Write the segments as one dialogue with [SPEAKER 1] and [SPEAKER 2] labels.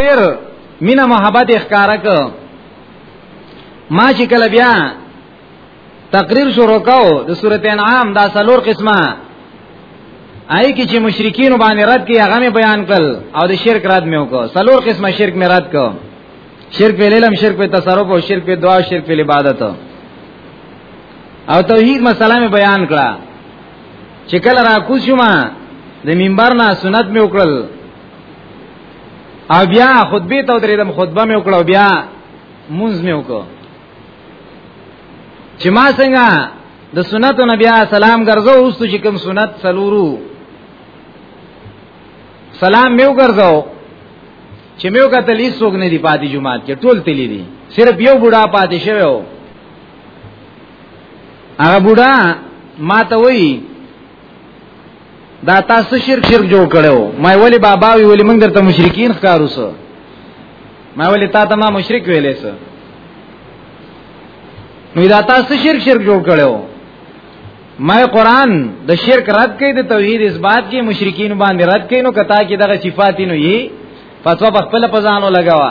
[SPEAKER 1] ډیر مینا محبت اخکارا ک ما چې کله بیا تقریر شروع کاو د سورته انعام دا سلور قسمه آی کی چې مشرکین باندې رد کی هغه می بیان کړ او د شرک رد می وکړ سلور قسمه شرک می رد کړ شرک په علم شرک په تصرف او شرک په دعا شرک په عبادت او توحید مسله می بیان کړه چې کله را کوشم د منبر نه سنت مې وکړل او بیا خطبه ته درېدم خطبه مې وکړه بیا مونږ مې وکړ چې ما څنګه د سنت نبی سلام ګرځو اوستو چې کوم سنت سلورو سلام میو ګرځاو چې میو کتل هیڅوک نه دی پاتې جمعات کې ټول تللی دي صرف یو بوډا پاتې شوی هغه بوډا ما ته وایي دا تاسو شرک شرک جوړ کړو ما ویلي بابا وی ویلي موږ درته مشرکین ښکارو سو ما ویلي تا ته ما مشرک ویلې سو نو دا تاسو شرک شرک جوړ کړو ما قرآن د شرک رد کړي د توحید اثبات کې مشرکین باندې رد کړي نو کتا کې دغه صفات نو یي فتوا په خپل پزانو لگاوه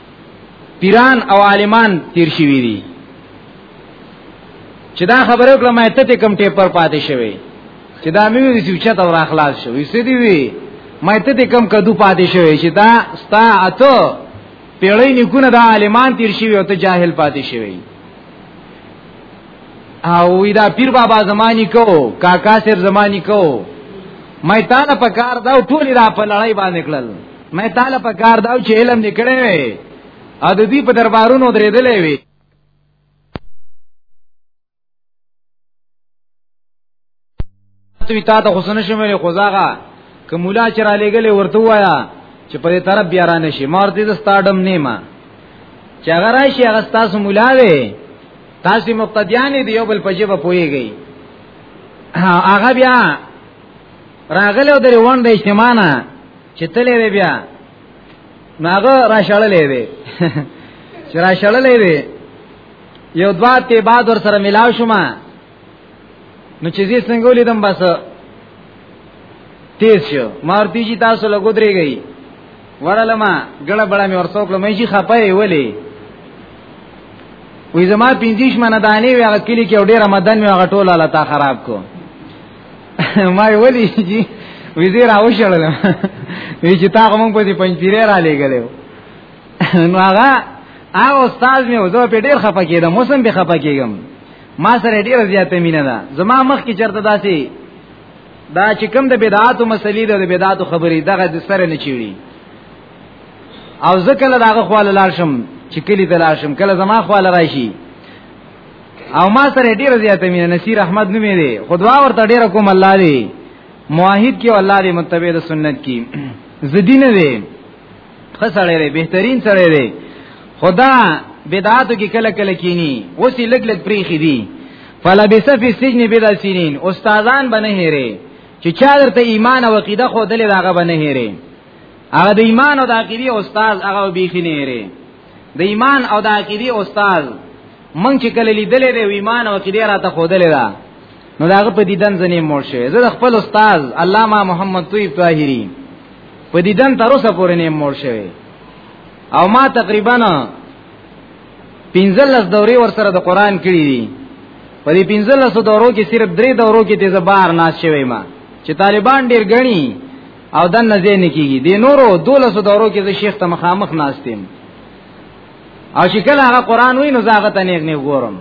[SPEAKER 1] پیران او عالمان تیر شوی دي چې دا خبره کړم ته ته کم ټیپ پر پاتې شوی چې دا مې وی چې چاته ور اخلاص شو یې سې دی وی مې ته ته کم کدو پاتې شوی چې دا ستا اته پیړۍ نکونه دا عالمان تیر شوی او ته جاهل پاتې شوی او دا پیر بابا زمانی کو کاکا سر زمانی کو مې تا نه پکار دا ټول را په لړۍ باندې کړل مې تعالی په کار دا چې علم نکړې وي ا د دې په دربارونو درېدلې وي ته تا ته حسن شمه خوزاغه کومولا چې را لګلې ورته وایا چې په دې طرف بیا را نشي مار دې د سټاډم نیمه چې هغه راشي هغه تاسو مولا دی تاسو مقتدیان دی یو بل په جبه پويږي هغه بیا راغله د روان د اجتماع نه چې تلې وی بیا ناغه را شړلې وی چې را شړلې وی یو دوا ته بعد ور سره ملاو شوم نو چې زی څنګه ولیدم بس تیز شو مارتی جی تاسو لګو درې گئی ورلما ګړه بڑا می ورڅوک لمې شي خپای ولی وې زما 25 منه دانی وی هغه کلی کې ډېر رمضان می هغه ټوله لتا خراب کو ما ویلی چې وزیر اوشړل وی چې تا کوم په دې پنځپیره را لګلې نو هغه هغه استاد مې وځو په ډیر خپه کېدم موسم به خپه کېږم ما سره ډیر زیاته مینه ده زما مخ کې چرته داسي دا چې کوم د بدعات او مسلې د بدعات خبرې دغه د سره نه چیړي او ځکه له داغه خواله لار شم چې کلی ته لار شم کله زما خواله راشي او ما سره ډیر زیات مینه نصیر احمد نومې دی خدوا ورته ډیر کوم الله دی موحد کې الله دی متبع د سنت کې زدین دی خسړې دی بهترین سړې دی خدا بدعاتو کې کله کله کینی اوسې لګ لګ پریخي دی فلبس فی السجن بلا سنین استادان بنه هره چې چا درته ایمان او عقیده خو دلې داغه بنه هره هغه د ایمان او د عقیده استاد هغه بیخی نه هره د ایمان او د عقیده استاد مونږ چې کله لیدلې دی ایمان او عقیده راته خودلې ده نو داغه په دیدن ځنې مور شوی زه د خپل استاد علامه محمد طیب طاهری په دیدن تر اوسه پورې نه مور شوی او ما تقریبا پنځلس دورې ور سره د قران کړی دي په دې پنځلس دورو کې صرف درې دورو کې د زبار ناز شوی ما چې طالبان ډیر غني او دن نه زین کیږي د نورو دولسو دورو کې د شیخ ته مخامخ ناستم او چې کله هغه قران وینو زاغه ته نیک نه ګورم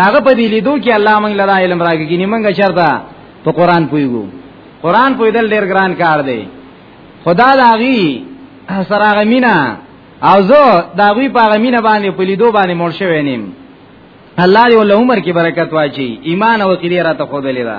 [SPEAKER 1] داغه په دې لیدو کې الله موږ لدا علم راګی نه موږ چرته په قران پویګو قران پویدل ډیر ګران کار دی خدا داغي سره غمینا او زه داغوی په غمینا باندې په لیدو باندې مړ شوی نیم الله دې ول عمر کې برکت واچي ایمان او کلی را ته خو دلیرا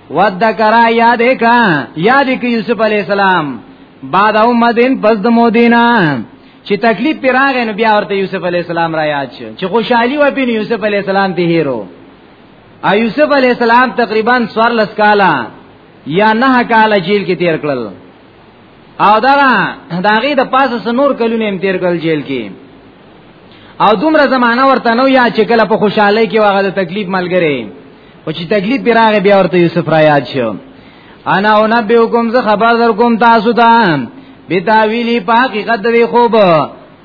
[SPEAKER 1] ود کرا یاد کا یاد کی یوسف علی السلام بعد او مدین پس د مودینا چې تکلیف پر راغې نو بیا ورته یوسف علی السلام را یاد شو چې خوشحالي و پین یوسف علی السلام ته هیرو ا یوسف علی السلام تقریبا 14 کاله یا نه کاله جیل کې تیر کړل او دا داغه د پاسه سنور کلونه هم تیر کړل جیل کې او دومره زمانہ ورته نو یا چې کله په خوشحالي کې واغه د تکلیف ملګری او چې تکلیف پر هغه بیا ورته یوسف را یاد شو انا او نبی حکم زه خبر در کوم تاسو ته بتاویلی په حقیقت دی خوب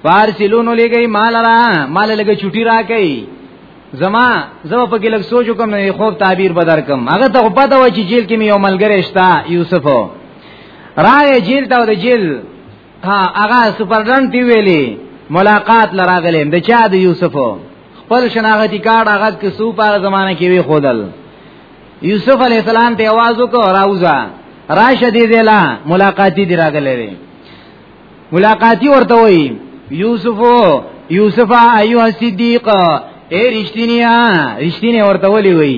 [SPEAKER 1] فارسلونو لګی مال را مال لګی چټی را کوي زما زما په کې لږ سوچ وکم نه خوب تعبیر بدر کم هغه ته پته و چې جیل کې مې یو ملګری شته یوسف راغی جیل ته د جیل ها هغه سپرډن تی ویلی ملاقات لراغلم د چا د یوسفو خپل شناختی کارت هغه کې سو په زمانه کې وی خودل یوسف علی السلام ته आवाज وکړ راوځه راشه دې دلا ملاقاتی دی راغلې وی ملاقاتی ورته وی یوسف یوسف ایو صدیق اے رښتینیا رښتینه ورته ولی وی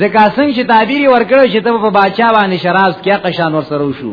[SPEAKER 1] زکه څنګه چې تعبیر ورکړو چې ته په بادشاہ باندې شراب کیا قشان ور سره وشو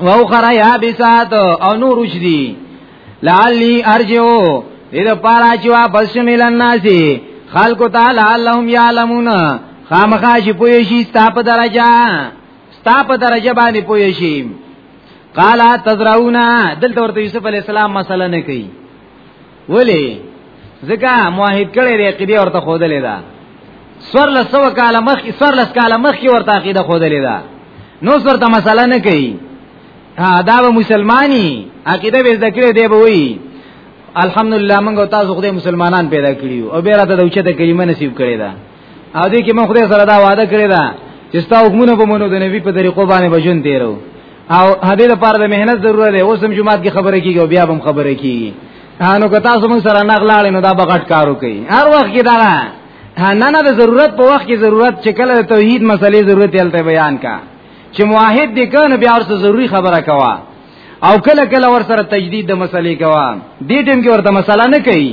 [SPEAKER 1] او خرا یا بسات او نور وشدي لعلی ارجو دې د پارا چې واپس شمل الناسي خلق تعالی اللهم یعلمون خامخا چې پوي شي ستاپ درجه ستاپ درجه باندې پوي شي قالا تزرعونا دلته ورته یوسف علی السلام مسله نه کوي ولی ځکه موحد کړي دی عقیده ورته خودلې ده سور لسو کال مخ سور لس کال مخ کې ورته عقیده خودلې ده نو ورته مسله نه کوي دا به مسلمانی عقیده به ذکر دی به وی الحمدلله موږ تاسو خدای مسلمانان پیدا کړیو او بیره ته د اوچته کلمه نصیب کړی ده او دې کې مونږ خدای سره دا وعده کړی دا چې ستا حکمونه به مونږ د نبی په طریقو باندې بجون تیرو او هدې لپاره د مهنت ضرورت دی اوس هم جمعات کې خبره کیږي او بیا هم خبره کیږي هانو که تاسو مونږ سره نغلاړې نو دا بغټ کارو کوي هر وخت کې دا نه نه د ضرورت په وخت کې ضرورت چې کله د توحید مسلې ضرورت یلته بیان کا چې موحد دې کنه بیا ورته ضروری خبره کوا او کله کله ور سره تجدید د مسلې کوا دې ټیم کې ورته مسله نه کوي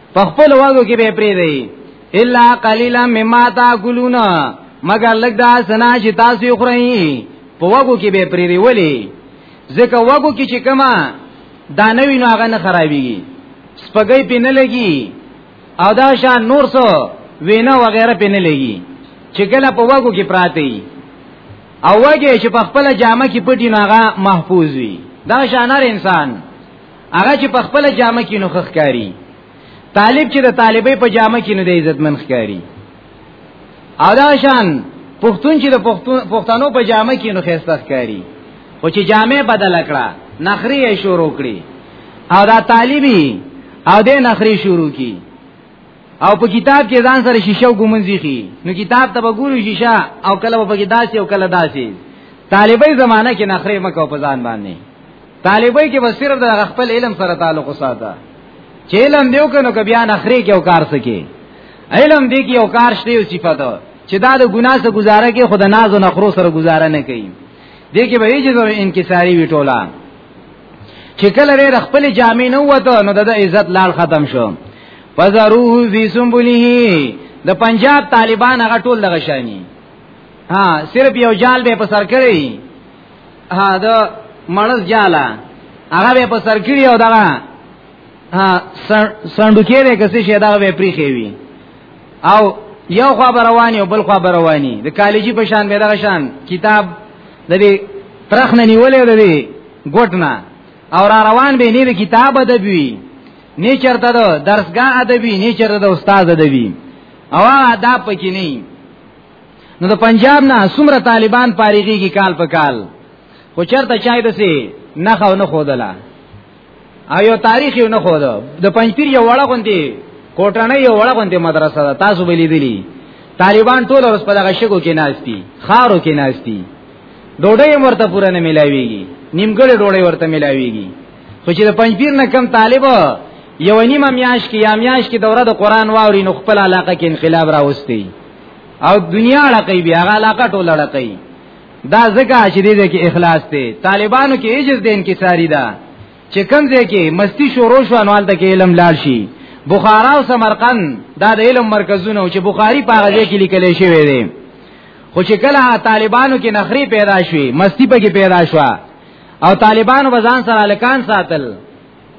[SPEAKER 1] په خپل وګو کې به پری دی الا قليلا مما تاكلون مگر لګ دا سنا چې تاسو یې خورئ په وګو کې به پری دی ولی ځکه وګو کې چې کما دا نوی نو هغه نه خرابيږي سپګي په نه لګي او دا شان نور څه وینا وغیرہ په نه لګي چې کله په وګو کې پراته وي او وګي چې په خپل جامه کې پټي ناغه محفوظ وي دا شانار انسان هغه چې په خپل جامه کې نو خخکاری طالب چې د طالبې په جامه کې نو د عزتمن خکاری او دا شان پښتون چې د پښتنو په جامه کې نو خسته خکاری خو چې جامه بدل کړه نخري یې شروع کړي او دا طالبي او دې نخري شروع کی او په کتاب کې ځان سره شیشه او ګمنځي خي نو کتاب ته وګورو شیشه او کله په کې داسي او کله داسي طالبای زمانہ کې نخري مکو په ځان باندې طالبای کې بس صرف د خپل علم سره تعلق وساته چې علم دیو کنو که بیا نخري کې او کار سکی علم دی کې او کار شته او صفات چې دا د ګناه سره گزاره کې خود ناز او نخرو سره گزاره نه کوي دې کې به یې انکساری وی ټولا چې کله لري خپل جامې نه وته نو د عزت لال ختم شو فزروه فی سنبله د پنجاب طالبان هغه ټول لغشانی ها صرف یو جال به په سر کړی ها دا مړز جالا هغه به په سر کړی او دغه ها سندوکې دې کسي شه دغه به پریخي وي او یو خوا رواني او بل خوا رواني د کالجی په شان به دغه شان کتاب د دې ترخ نه نیولې د دې ګټنا او را روان به نه کتاب ادبي نه چرته د درسګاه ادبي نه چرته د استاد ادبي او دا پکې نه نو د پنجاب نه سمره طالبان پاریږي کی کال په کال خو چرته چای دسی نه خو نه خودلا ایو تاریخ یو نه خود د پنځپیر یو وړه غونتی کوټنه یو وړه غونتی مدرسه ده تاسو بلی دلی طالبان ټول ورس په دغه شګو کې ناشتي خارو کې ناشتي ډوډۍ مرته پوره نه ملاويږي نیمګړې ډوډۍ ورته ملاويږي خو چې د پنځپیر نه کم طالب یو نیمه میاش کې یا میاش کې دوره د قران واوري نو خپل علاقه کې انقلاب راوستي او دنیا لکې بیا هغه علاقه ټول لکې دا ځکه چې دې کې اخلاص دی طالبانو کې ایجز دین کې ساری ده چې کوم ځای کې مستی شروع شو انوال ته کې علم لاړ شي بخارا او سمرقند دا د علم مرکزونه چې بخاری په هغه ځای کې لیکل شوی دی خو چې کله طالبانو کې نخري پیدا شوي مستی په کې پیدا شو او طالبانو بزان سره الکان ساتل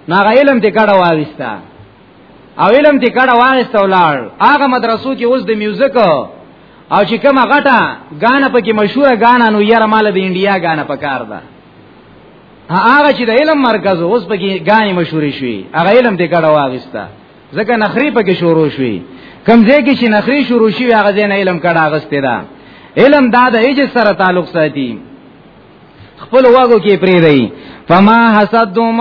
[SPEAKER 1] ناغه علم دې کډه واوستا او علم دې کړه واغست ولار هغه مدرسو کې اوس د میوزیک او چې کومه غټه غانا پکې مشهوره غانا نو یاره مال د انډیا غانا پکار ده هغه چې د علم مرکز اوس پکې غاني مشهورې شوې هغه علم دې کړه واغستا ځکه نخري پکې شروع شوې کمزې کې چې نخري شروع شوې هغه ځین علم کړه اغستې ده علم دا د ایج سره تعلق ساتي خپل واغو کې پری دی فما حسدوم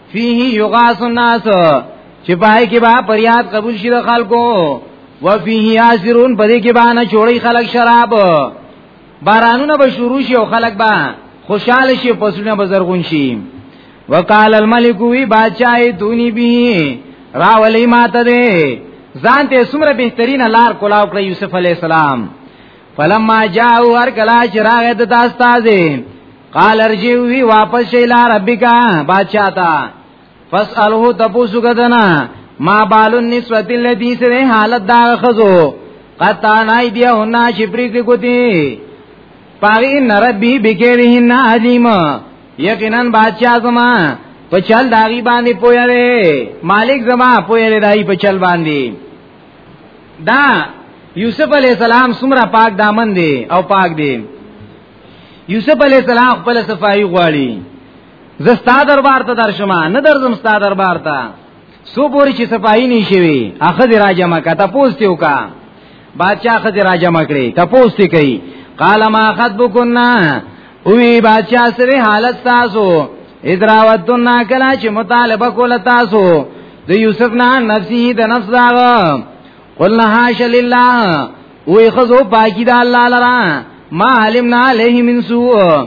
[SPEAKER 1] فيه يغاث الناس چې پای کې به پریاد قبول شي د خلکو وفيه ياسرون پدې کې به نه جوړي خلک شراب بارانونه به شروع شي او خلک به خوشاله شي پسونه به زرغون شي وقال الملك وی بادشاہ دونی به راولې ماته ده ځان ته سمره بهترین لار کولاو کړ یوسف علی السلام فلما جاءو هر کلا چراغ د داستازه قال ارجوی واپس شي لا ربکا بادشاہ تا فاسالو تپوسو کدنا ما بال النسوه التي سره حالت دا خزو قطا نای دی او نا شپری کی کوتی پاغی نربی بکیرهن علیم یقینا بادشاہ زما په چل داغي باندې پویلې مالک زما پویلې دای په چل باندې دا یوسف علی السلام سمره پاک دامن دی او پاک دی یوسف علی السلام خپل صفائی غواړي زستا دربار ته درشم نه درځم ستا دربار ته سو پوری چې صفائی نشوي اخذ راجمه کا تاسو ته وکا بادشاہ خځه راجمه کړي تاسو ته کوي قال ما خطبكنا وی بادشاہ سره حالت تاسو ادراوتنا کلا چې مطالبه کول تاسو د یوسف نه نفسه د نفس داغه قلنا حاش لله وی خزو پاکی دا الله لرا ما علمنا علیه من سوء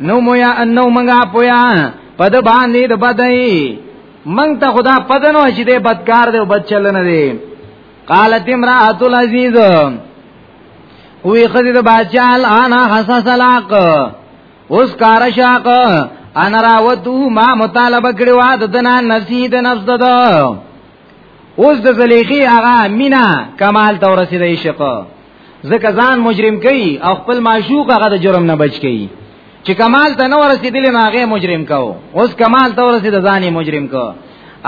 [SPEAKER 1] نو مویا انو منگا پویا پد باندې د بدای منګ ته خدا پدنو چې دې بدکار دی او بد چلنه دی قالت امراه العزیز وی خزی د بادشاہ انا حساس لاق اوس کار شاق انا راوتو ما مطالبه کړو د دنا نفسي د نفس ددو اوس د زلیخی هغه مینا کمال ته ورسېدې شقه ځکه ځان مجرم کوي او خپل معشوق هغه د جرم نه بچ کوي چې کمال ته نه ورسېدلې نه هغه مجرم کو اوس کمال ته ورسېد ځان مجرم کو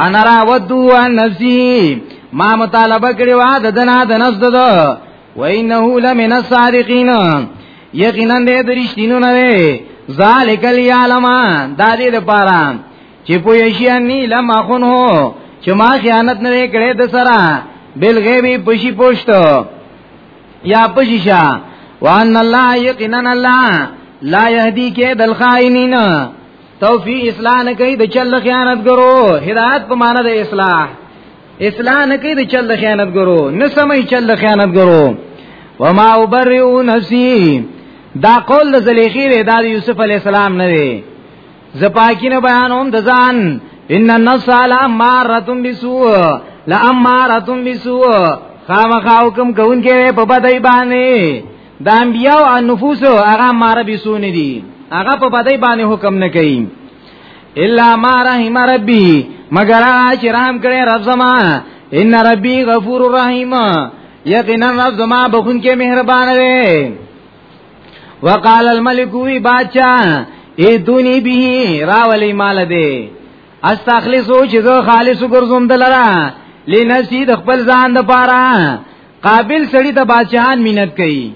[SPEAKER 1] انا را ودو عن نفسي ما مطالبه کړی وا د دنا د نفس دده وانه لمن الصادقین یقینا دې درشتینو نه ذالک الیالما دا دې لپاره چې پوه شي اني لم اخون هو چې ما خیانت نه کړې د سره بل غیبی پشي پوشت یا پشي شا وان الله یقینا الله لا يهدي کید الخائنین توفی اصلاح نه کوي د چل خیانت ګرو هدایت په معنی د اصلاح اصلاح نه کوي د چل خیانت ګرو نه سمي چل خیانت ګرو وما ابرئ نفسي دا قول زلیخی ری دا یوسف علی السلام نه دی زپاکی نه بیانوم د ځان ان النفس علی مارتم بسو لا امارتم بسو خامخا حکم کوونکې په بدای باندې د انبیاء او نفوس هغه مار بسو نه دي هغه په بدای باندې حکم نه کوي الا ما رحم ربي مگر چې رحم کړي رب زما ان ربي غفور رحیم یقینا رب زما بخون کې مهربان دی وقال الملك وی بادشاہ ایتونی به راولی مال دی استخلصو چې زه خالص ګرځوم دلرا لنفسي د خپل ځان د پاره قابل سړی ته بادشاہان مینت کوي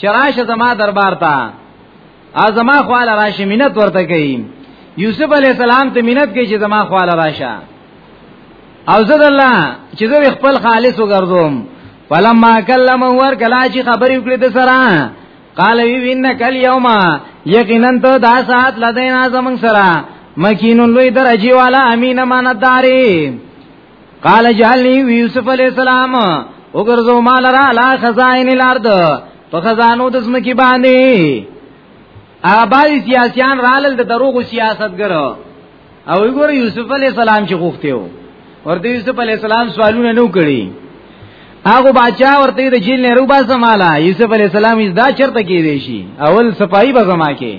[SPEAKER 1] چراشه زما دربار ته ازما خواله راشه مینت ورته کوي یوسف علی السلام ته مینت کوي چې زما خواله راشه او زه د الله چې زه خپل خالص وګرځوم فلما کلمه ور کلا چې خبرې وکړې د سره قال وی وین کل یوما یقینا ته دا سات لدینا زمون سره مکینون لوی درجی والا امین امانتداری قال جعلنی یوسف علی السلام وګرځو مال را لا خزائن الارض په خزانو د زمکی باندې آبای سیاسيان رالل د دروغ سیاستګرو او وګوره یوسف علی السلام چې غوښتیو ورته یوسف علی السلام سوالونه نو کړی هغه بچا ورته د جیل نه روبا سمالا یوسف علی السلام یې دا چرته کې دی شي اول صفائی به زما کې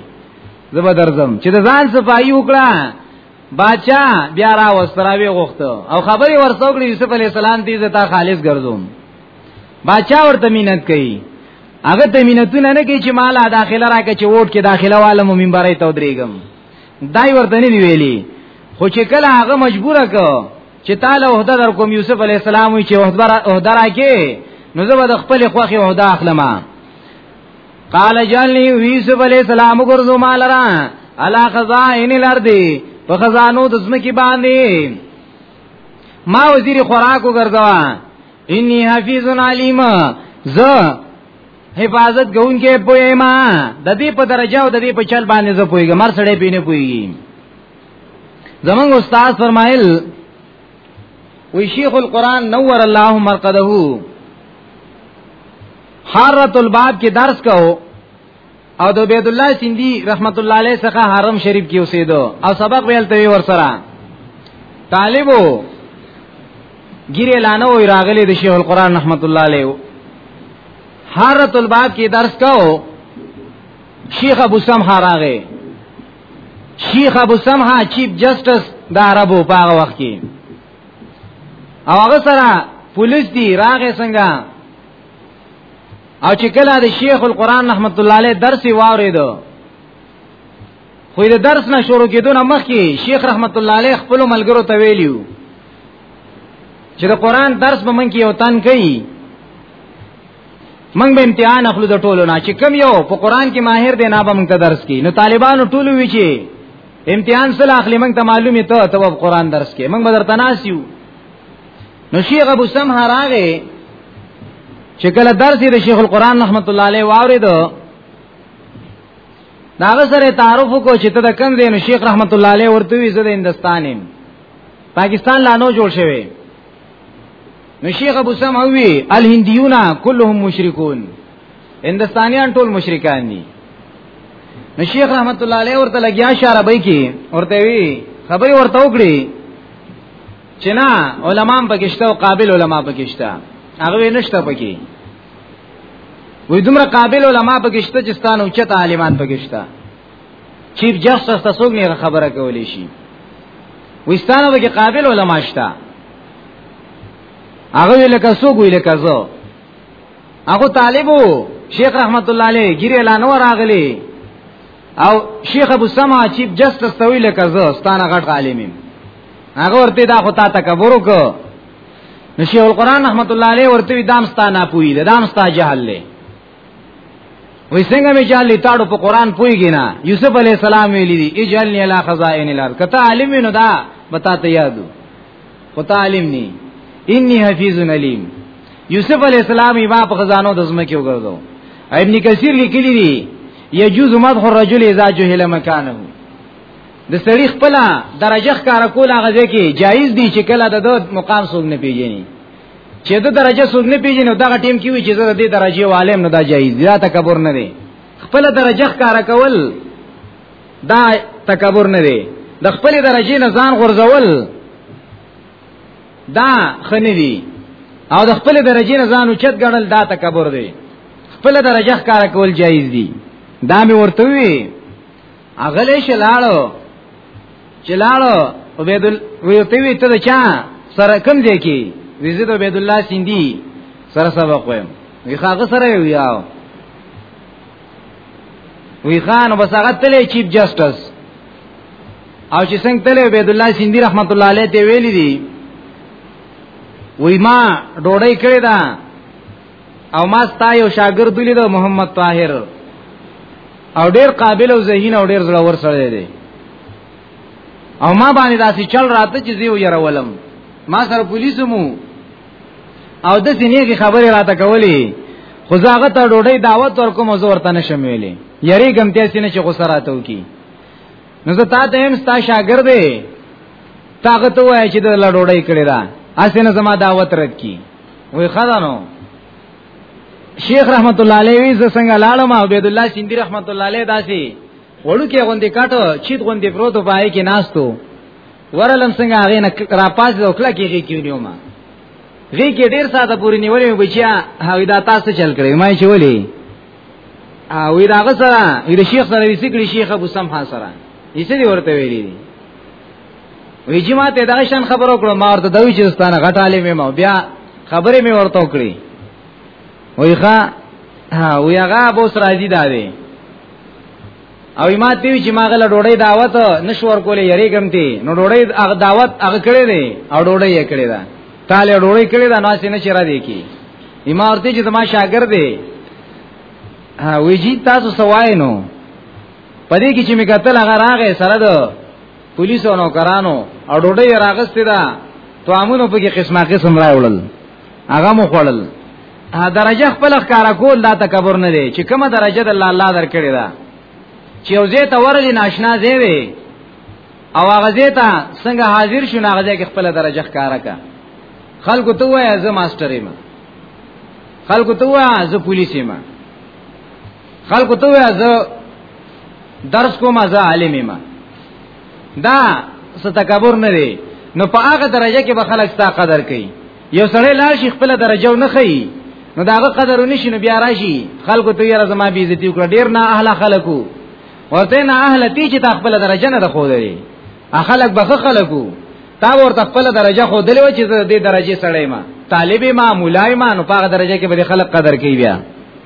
[SPEAKER 1] زبا درځم چې د ځان صفائی وکړه بچا بیا را وستراوی غوښته او خبري ورسوګړي یوسف علی السلام دې زتا خالص ګرځوم بچا ورته مينت کوي هغه ته مينتونه نه کوي چې مال داخله راکې چې ووټ کې داخله والم منبرې ته ودرېګم دای ورته نه دی ویلی خو چې کله هغه مجبور کړ چې تعالی عہده در کوم یوسف علی السلام وی چې عہده راکې نو زه به خپل خوخي عہده اخلم قال جلنی یوسف علی السلام ګرځو مال را علا خزائن الارض په خزانو د زمکی باندې ما وزیر خوراکو ګرځوا انی حفیظ علیم ز حفاظت کوونکې پوي ما د دې په درجه او د دې په چل باندې زه پويګم مر سړې پینې پويګم زمنګ استاد فرمایل وی شیخ القران نور الله مرقده حارت الباب کې درس کو او د عبد الله سیندی رحمت الله علیه څخه حرم شریف کې اوسېدو او سبق ویل ته ور سره طالبو ګیره لانه وی راغلی د شیخ القران رحمت الله علیه حارت الباب کې درس کاو شیخ ابو سمحه راغی شیخ ابو سمحه چیف جسټس د عربو په هغه وخت کې او هغه سره پولیس دی راغې څنګه او چې کله د شیخ القرآن رحمت الله علیه درس واوریدو خو د درس نه شروع کېدو نه مخکې شیخ رحمت الله علیه خپل ملګرو ته ویلیو چې د قرآن درس به مونږ کې یو تن کوي مونږ به امتحان اخلو د ټولو نه چې کم یو په قرآن کې ماهر دی نه به مونږ ته درس کوي نو طالبانو ټولو وی چې امتحان سره اخلي مونږ ته معلومه ته ته قرآن درس کوي مونږ به درته ناسیو نو شیخ ابو سمح راغه چې کله درس د شیخ القران رحمت الله علیه واورید دا سره تعارف کو چې ته د کم دین شیخ رحمت الله علیه ورته وی زه د هندستانم پاکستان لا نو جوړ شوی نو شیخ ابو سم وی الهندیون كلهم مشرکون هندستانیان ټول مشرکان دي نو شیخ رحمت الله علیه ورته لګیا شاربای کی ورته وی خبري ورته وکړي چې نه علما هم پکشته او قابل علما پکشته هغه نشته پکې وې دومره قابل علما پکشته چې ستانه اوچت عالمان پکشته چیف جسټس تاسو نه خبره کولې شي وستانه به قابل علما شته هغه لکه سو ګوي لکه زو هغه طالبو شیخ رحمت الله علیه ګیره اعلان وراغلی او شیخ ابو سما چیف جسټس تویل کزو ستانه غټ عالمین هغه ورته دا خو تا تکبر وکړو نو شیخ القران رحمت الله علیه ورته دام ستا نه پوی ده دام ستا جهل له وای څنګه می جهل تاړو په قران پویږي نه یوسف علی السلام ویلی دی اجلنی الی خزائن الارض کته عالم نو دا بتا ته یادو کته عالم نی انی حفیظ علیم یوسف علی السلام یې په خزانو د زمکه وګرځو ابن کثیر لیکلی دی یجوز مدح الرجل اذا جهل مکانه د سړي خپل درجه ښکارا کول هغه ځکه جایز دی چې کله د مقام څوک نه پیژني چې د درجه څوک نه پیژني دا ټیم کې وي چې د دې درجه عالم نه دا جایز دی دا تکبر نه دی خپل درجه ښکارا کول دا تکبر نه دی د خپل درجه نه ځان غورځول دا خنه دی او د خپل درجه نه ځان اوچت ګڼل دا تکبر دی خپل درجه ښکارا کول جایز دی دا مې ورته وی اغله شلاړو چلاړو عبید وی ته وی ته چا سره کم دی کی وزید عبید الله سیندی سره سبق ویم وی خاغه سره یو وی خان وسغت تلې چیف جسټس او چې څنګه تلې عبید الله سیندی رحمت الله علیه ته ویلی دی وی ما ډوړی کړی دا او ما ستا یو شاګرد لید محمد طاهر او ډیر قابل او ذهین او ډیر زړور سره دی او ما باندې داسې چل راته چې زیو يرولم ما سره پولیسو مو او د سینېږي خبره راته کولې خو زاغه ته ډوډۍ دعوت ورکوم او زور ته نشم ویلې یری ګم ته سینې چې غوسه راته وکي نو زه تا ته هم ستا شاګرد دی تاغه ته وای چې د لړوړی کړی دا اسنه زما دعوت رد کی وی خدانو شیخ رحمت الله علیه وی څنګه لاړم عبد الله سیندی رحمت الله علیه داسي وړو کې غوندې کاټو چیت غوندې پروت پای کې ناستو ورلم څنګه هغه نه را پاز او کله کېږي کیونیو ما غي کې ډیر ساده پوری نیولې بچیا هغه دا تاسو چل کړی ما چې ولي او وی داغه سره وی د شیخ سره وی سکړي شیخ ابو سمحا سره یې څه دی ورته ویلي وی چې ما ته دا شان خبرو کړو ما ورته دوی چې ستانه غټاله مې ما بیا خبرې مې ورته وکړي وی ښا او هغه ابو سراجی دا دی او ما ته چې ما غل ډوړې دعوت نشور کولې یری کمتي نو ډوړې هغه دعوت هغه کړې دی او ډوړې یې کړې ده تاله ډوړې کړې ده نو سینې چیرې دی کی امارتي چې ما شاګرد دی ها وی جی تاسو سوای نو پدې کې چې مې قتل هغه راغې سره ده پولیسو نو کرانو او ډوډۍ راغستې ده توامونو په کې قسمه قسم راوړل هغه مو خړل درجه خپل ښکارا کول دا تکبر نه دی چې کومه درجه د الله الله درکړي ده چې او زه ته ورغی ناشنا دی وي او هغه زه ته څنګه حاضر شو نه هغه کې خپل درجه ښکارا کا خلکو ته وای زه ماستر یم خلکو ته وای زه پولیس یم خلکو ته وای زه درس کوم زه عالم ما دا ستکبر نه دی نو په هغه درجه کې به خلک ستا قدر کوي یو سړی لا شي خپل درجه نه خي نو داغه قدر ونشي نو بیا راشي خلکو ته یې زما بي عزت وکړه ډیر نه اهل خلکو ورته نه اهل تی چې تا خپل درجه نه خو دی اخلک به خلکو تا ورته خپل درجه خو دلو چې د دې درجه سړی ما طالب ما مولای ما نو په درجه کې به خلک قدر کوي بیا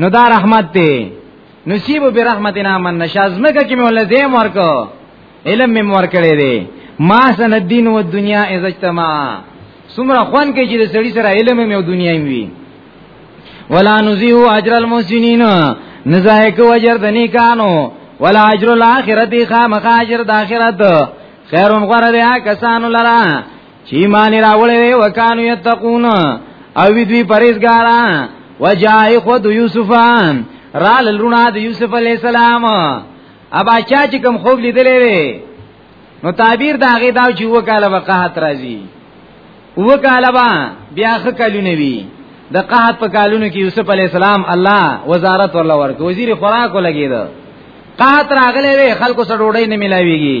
[SPEAKER 1] نو دا رحمت دی نصیب به رحمت نه من نشازمګه کې مولا دې ورکو علم مې ورکړې دی ما سن الدین و دنیا از اجتماع سمره خوان کې چې د سړی سره علم مې او دنیا مې وي ولا نزیو اجر المحسنین نزای کو اجر دنی کانو ولا اجر الاخرت خامخ اجر د اخرت خیرون غره ده کسانو لرا چې ایمان راوړې وکانو یتقون او دوی پرېزګاران وجای خود یوسف رال لرونا د یوسف علی السلام ابا چا چې کوم خوب لیدلې وي نو تعبیر دا غي دا چې وکاله وقحت راځي وکاله با بیا خ کلونه وی د قحط په کالونو کې یوسف علی السلام الله وزارت ورلا ورک وزیر خوراک ولګید قحط راغله وی خلکو سره ډوډۍ نه ملاویږي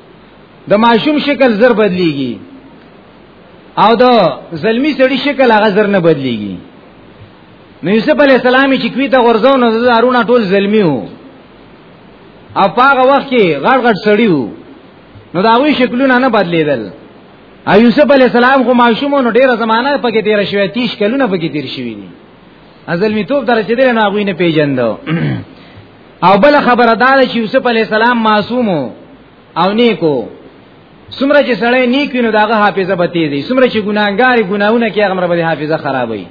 [SPEAKER 1] د ماشوم شکل زر بدلیږي او د زلمی سړی شکل هغه زر نه بدلیږي نو یوسف علی السلام چې کوي ته غرزو نو زارونه ټول زلمی وو او هغه وخت کې غړ غړ سړی وو نو دا وی شکلونه نه بدلیدل او یوسف علی السلام خو ماشوم نو ډیره زمانہ پکې تیر شوی 30 کلونه پکې تیر شوی دي ازل می توپ درچې دل نه غوینه پیجندو او بل خبره دا ده چې یوسف علی السلام معصوم او نیکو سمره چې سړی نیک وینو داغه حافظه به تیز وي سمره چې ګناګاری ګناونه کوي هغه به حافظه خراب وي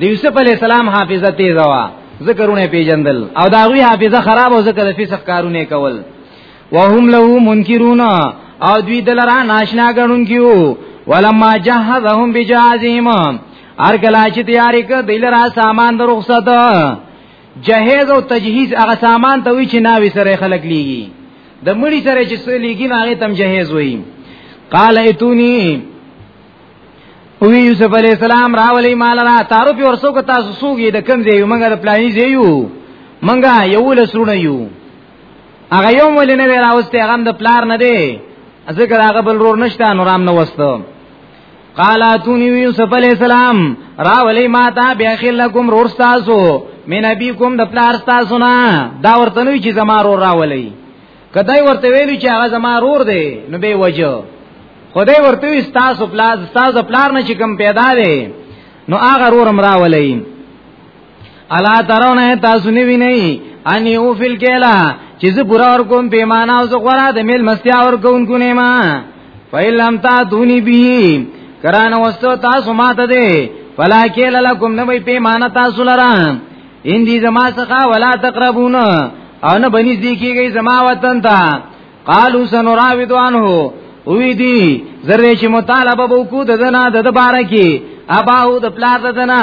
[SPEAKER 1] د یوسف علی السلام حافظه تیز وا ذکرونه پیجندل او داغوی حافظه خراب او ذکر فسق کارونه کول وهم له منکرون او دوی دلرا ناشنا غنون کیو ولما جهزهم بجازهم ار کلا چې تیاری ک دلرا سامان د رخصت جهیز او تجهیز هغه سامان ته وی چې ناوی سره خلق لیږي د مړي سره چې سره لیږي هغه تم جهیز وایي قال ایتونی او یوسف علی السلام راولی مال را تعارف ورسو کو تاسو سوګي د کم ځای منګه د پلاني ځای یو منګه یو لسرونه یو هغه یو مول نه راوسته هغه د پلار نه دی ذکر هغه بل رور نشته نورام نه وسته قالاتونی یوسف علی السلام راولی ما تا بیا خلکم رور تاسو من ابيکم د پلار تاسو نه دا ورته نوې چې زمارو راولی کدی ورته ویلی چې هغه زمارور دی نو به وجو خدای ورته وی تاسو پلار تاسو پلار نه چې کم پیدا دی نو هغه رور امراولی الا ترونه تاسو نه وینئ ان یو فل کلا چې زه پورا ور کوم پیمانه او زه غورا د میل مستیا ور کوم کو نه ما فیلم تا دونی بی کران وستو تاسو ماته دی فلا کېل لکم نبی پیمانه تاسو لرا ان دي زما څخه ولا تقربون او نه بنځ دي کیږي زما وطن ته قالو سنراود عنه وی دی زره چې مطالبه وکړو د دنا د بارکی اباو د پلار د دنا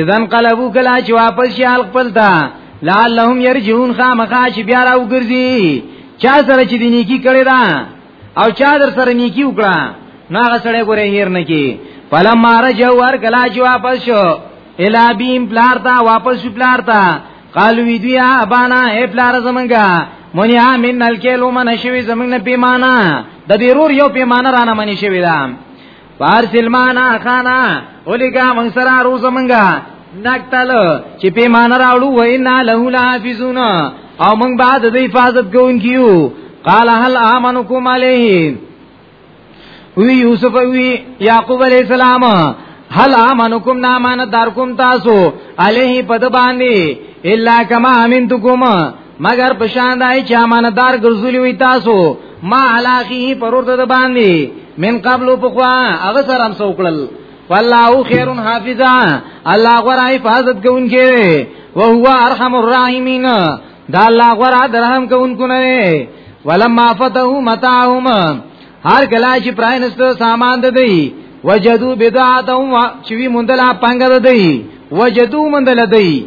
[SPEAKER 1] اذن قلبو کلا چې واپس شي حلق پلتا لعلهم يرجعون خامخا چې بیا راو ګرځي چا سره چې دیني کی کړی دا او چا در سره نیکی وکړه ناغه سره ګوره هیر نه کی فلم مار جو ور کلا چې واپس شو الا بیم پلار تا واپس شو پلار تا قالو وی دی ابانا اے پلار زمنګا منیا من نلکلو من شوی زمنګ نه پیمانه د دې رور یو پیمانه رانه منی شوی دا پار سلمانا خانا اولیګا مون سره روز منګا نکتل چې په مان راوړو وینا له لا حافظون او مونږ بعد د حفاظت کوونکیو قال هل امنکم علیه وی یوسف وی یعقوب علیہ السلام هل امنکم نامانت دارکم تاسو علیه پد باندې الا کما امنتکم مگر پشان دای چې امانتدار ګرځولي وي تاسو ما علاقه پرور ته باندې من قبل پخوا هغه سره هم سوکړل والله خير حافظا الله غره حفاظت کوونکی او هو ارحم الراحمین دا الله غره درهم کوونکو نه ولما فتحوا متاعهم هر کله چې پراینستو سامان ده دی وجدو بدعتهم چې وی مونږ لا پنګ ده دی وجدو مونږ له دی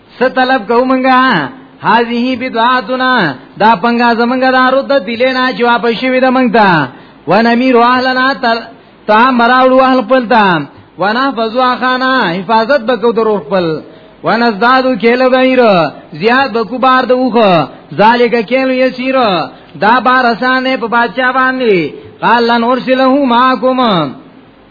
[SPEAKER 1] څه طلب کوو مونږه هذه بدعاتنا دا پنګا زمونږه دا رد دلینا جواب شوی د مونږ ته ونمیر اهلنا تا مراولو اهل خپل ته ونا فزوا خانا حفاظت بکو درو خپل ونزدادو کېلو غیر زیاد بکو بار دوخه ذالک کېلو یسیر دا بار اسانه په بادشاہ باندې قال لن ارسله معكم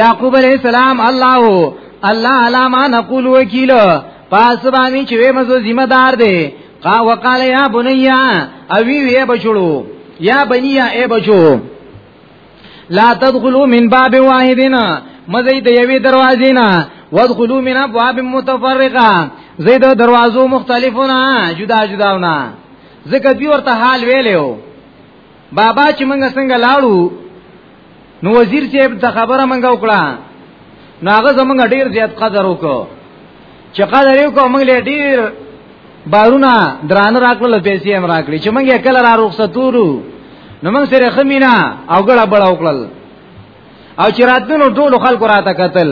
[SPEAKER 1] یعقوب علیہ السلام الله الله علامه نقول وکیل پاس باندې چې وې مزو ذمہ دار دی قا وقال یا بنیا او وی وی بچړو یا بنیا ای بچو لا تدخلوا من باب واحدنا مزه د یوې دروازې نه وادخلوا من ابواب متفرقه زید دروازو مختلفونه جدا جداونه زکه دی ورته حال ویلو بابا چې موږ څنګه لاړو نو وزیر صاحب ته خبره موږ وکړه نو هغه زمونږ ډیر زیات قدر وکړو چې قدر یې وکړو موږ له ډیر بارونه درانه راکړل پیسې هم راکړي چې موږ یې کله را رخصتورو نو موږ سره خمینا او ګړه بړه وکړل او چې راتلو ټول خلکو راته قتل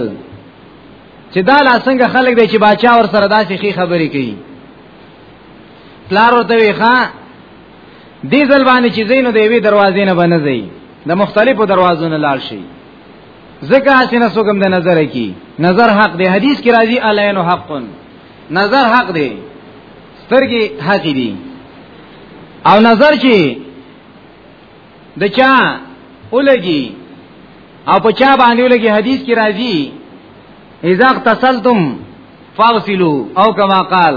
[SPEAKER 1] چې دا لا څنګه خلک دی چې باچا ور سره داسې خې خبرې کوي پلار ورته وی ښا دې ځل باندې چې زینو د یوې دروازې نه باندې ځي د مختلفو دروازو نه لاړ شي ځکه چې نه سوګم د نظر کی نظر حق دی حدیث کې راځي الین حق نظر حق دی سترګې حق دي او نظر چې د چا ولګي او په چا باندې ولګي حدیث کې راځي اذا اغتسلتم فاغسلوا او کما قال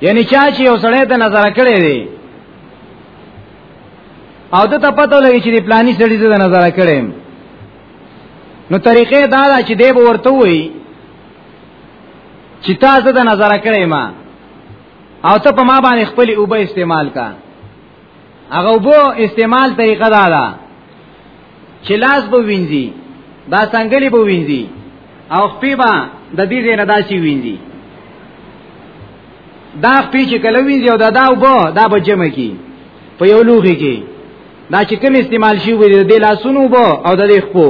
[SPEAKER 1] یعنی چا چې یو سړی ته نظر کړی دی او د ته پته لګی چې د پلاني سړی ته نظر کړی نو طریقې دا ده چې دی به ورته وي چې تا زه د نظر کړې ما او ته په ما باندې خپل اوبه استعمال کا هغه وبو استعمال طریقه دا ده چې لاس به وینځي دا څنګهلی به وینځي او خپې به د دې نه داسي وینځي دا خپې چې کله وینځي او دا دا وبو دا به جمع کی په یو لوخي کې دا چې کوم استعمال شي وي د لاسونو وبو او د دې خپو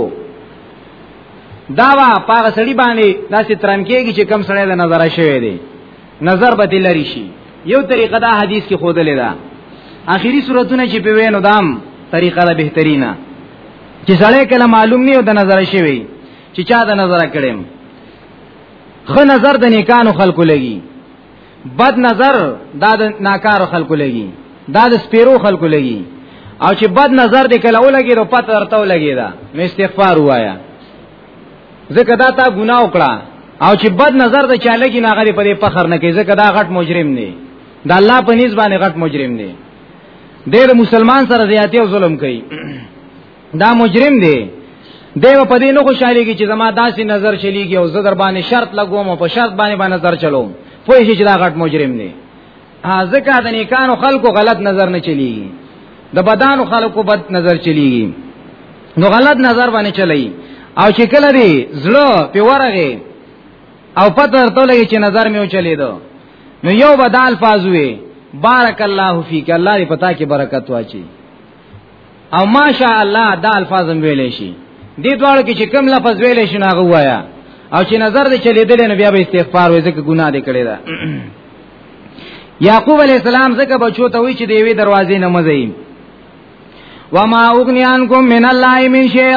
[SPEAKER 1] دا وا پاغه سړی باندې داسې تران کېږي چې کم سړی له نظر شوی دی نظر به لری شي یو طریقه دا حدیث کې خود لیدا اخیری صورتونه چې په وینو دام طریقه دا بهترینه چې سړی کله معلوم نه د نظر شوی چې چا د نظر کړم خو نظر د نیکانو خلکو لګي بد نظر دا د ناکار خلکو لګي دا د سپیرو خلکو لګي او چې بد نظر دې کله ولګي نو پته درته ولګي دا نو استغفار وایا ځکه دا تا ګناه وکړه او چې بد نظر د چاله کې ناغری په دې فخر نه کوي ځکه دا غټ مجرم دی دا الله په نسبت غټ مجرم دی ډېر مسلمان سره زیاتی او ظلم کوي دا مجرم دی دیو په دې نو خوشاله کی چې زما داسې نظر چلیږي او زه در باندې شرط لګوم او په شرط باندې باندې نظر چلوم پوه شي چې دا غټ مجرم دی ځکه د نیکانو خلکو غلط نظر نه چلیږي د بدانو خلکو بد نظر چلیږي نو غلط نظر باندې چلی او چې کله دی زړه په ورغه او پتر ته لګي چې نظر میو چلی دو نو یو بدال فازوي بارک الله فیک الله دې پتا کې برکت واچي او ماشاء الله دا الفاظ هم ویلې شي دې دواړو کې چې کوم لفظ ویلې شي ناغه وایا او چې نظر دې چلیدل نو بیا به استغفار وې ځکه ګناه دې کړې ده یعقوب علی السلام ځکه بچو ته وی چې دی وی دروازې نه مزي وما اغنیانکم من الله من شیء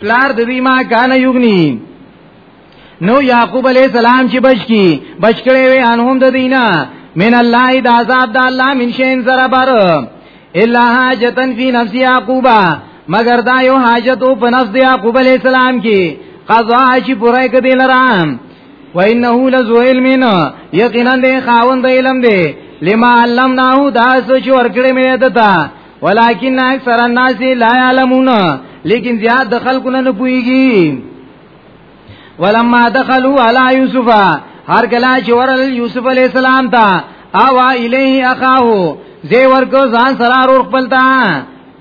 [SPEAKER 1] پلار د دوی ما کان یغنی نو یعقوب علی السلام چې بچ کی بچ کړي وي انهم د دینا من الله د عذاب د الله من شین زره بر الا حاجتن فی نفس یعقوب مگر دا یو حاجت او په نفس د یعقوب علی السلام کې قضا چې پوره کړي لرام و انه لذو علم یقینا د خاوند علم دی لما علمناه دا سوچ ورکړې مې دتا ولكن اکثر الناس لا يعلمون لیکن زیاد د خلکونه نه پويږي ولما دخلوا على يوسف هر کله چې ورل یوسف علی السلام ته اوا الیه اخاه زی ورکو ځان سره رور خپل تا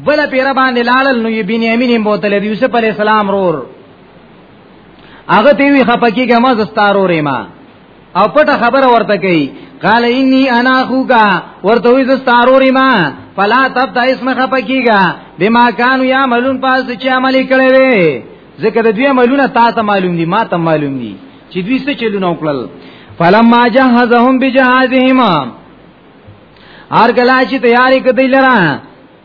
[SPEAKER 1] بل پیر باندې لالل نو بنیامین بوتل یوسف علی السلام رور هغه تی وی خپکی ګما زستارو ریما او پټه خبره ورته کوي قال انی انا اخوکا ورته وې زستاروري ما فلا تب د اسم خپکیګا بما کانوا یعملون پاس چې عمل کړي وي ځکه د دوی عملونه تا ته معلوم دي ما ته معلوم دي چې دوی څه چلونه وکړل فلما جهزهم بجهازهم هر کله چې تیاری کړي لره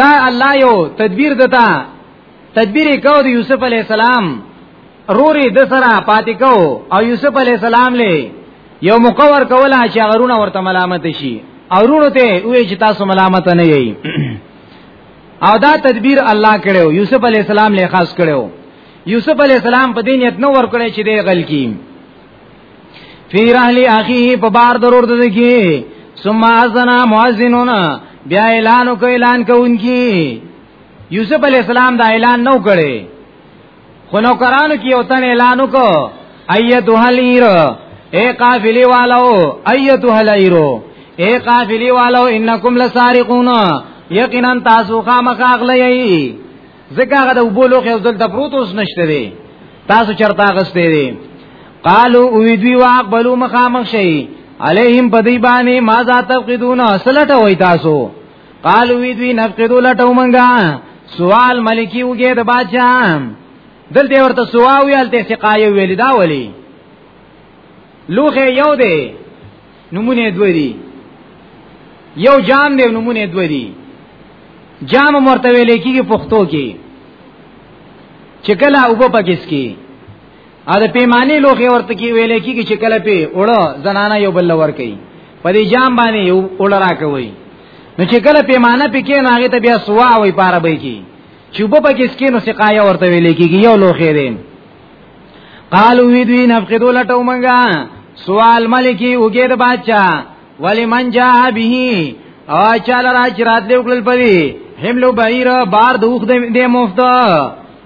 [SPEAKER 1] دا الله یو تدبیر دتا تدبیر کو د یوسف علی السلام روري د سره پاتې کو او یوسف علی السلام له یو مقور کوله چې غرونه ورته ملامت شي او رونو ته وې چې تاسو ملامت نه یی او دا تدبیر الله کړو یوسف علی السلام له خاص کړو یوسف علی السلام په دینیت نو ور کړی چې دی غل کی فی رحلی اخیه په بار ضرور ده کی ثم ازنا مؤذنون بیا اعلان کو اعلان کوونکی یوسف علی السلام دا اعلان نو کړي خو نو کرانو کی اوتن اعلان کو ایتو حلیر اے قافلی والو ایتو حلیرو اے قافلی والو انکم لسارقون یقینا تاسو خامخاغلی ځکه هغه د وبو لوخ یو ځل د پروت اوس نشته دی تاسو چرته غستې دی قالو او دوی واقبلوا مخامخ شي عليهم بدی باندې ما ذا تفقدون اصلټه وای تاسو قالو وی دوی نفقدو لټو منګا سوال ملکی وګه د بادشاہ دلته ورته سواوی الته سقایو ویل دا ولی لوخه یو دی نمونه دوه دي یو جام دی نمونه دوه دي جام مرته ویل کېږي پښتو کې چې کله او په پکېس کې ا د پیمانه لوخي ورته کې ویل کېږي چې کله په اوړه زنانه یو بل ور کوي په دې جام باندې یو اوړه را کوي نو چې کله پیمانه پکې نه هغه ته بیا سوا وي پاره به کې چې په پکېس کې نو سقایا ورته ویل کېږي یو لوخي دی قالو وی دوی نفقدو لټو منګا سوال ملکی اوګه د بادشاہ ولی من جا به او چال را چرات دی وکړل پدی حملو بهیر بار دوخ دې مفت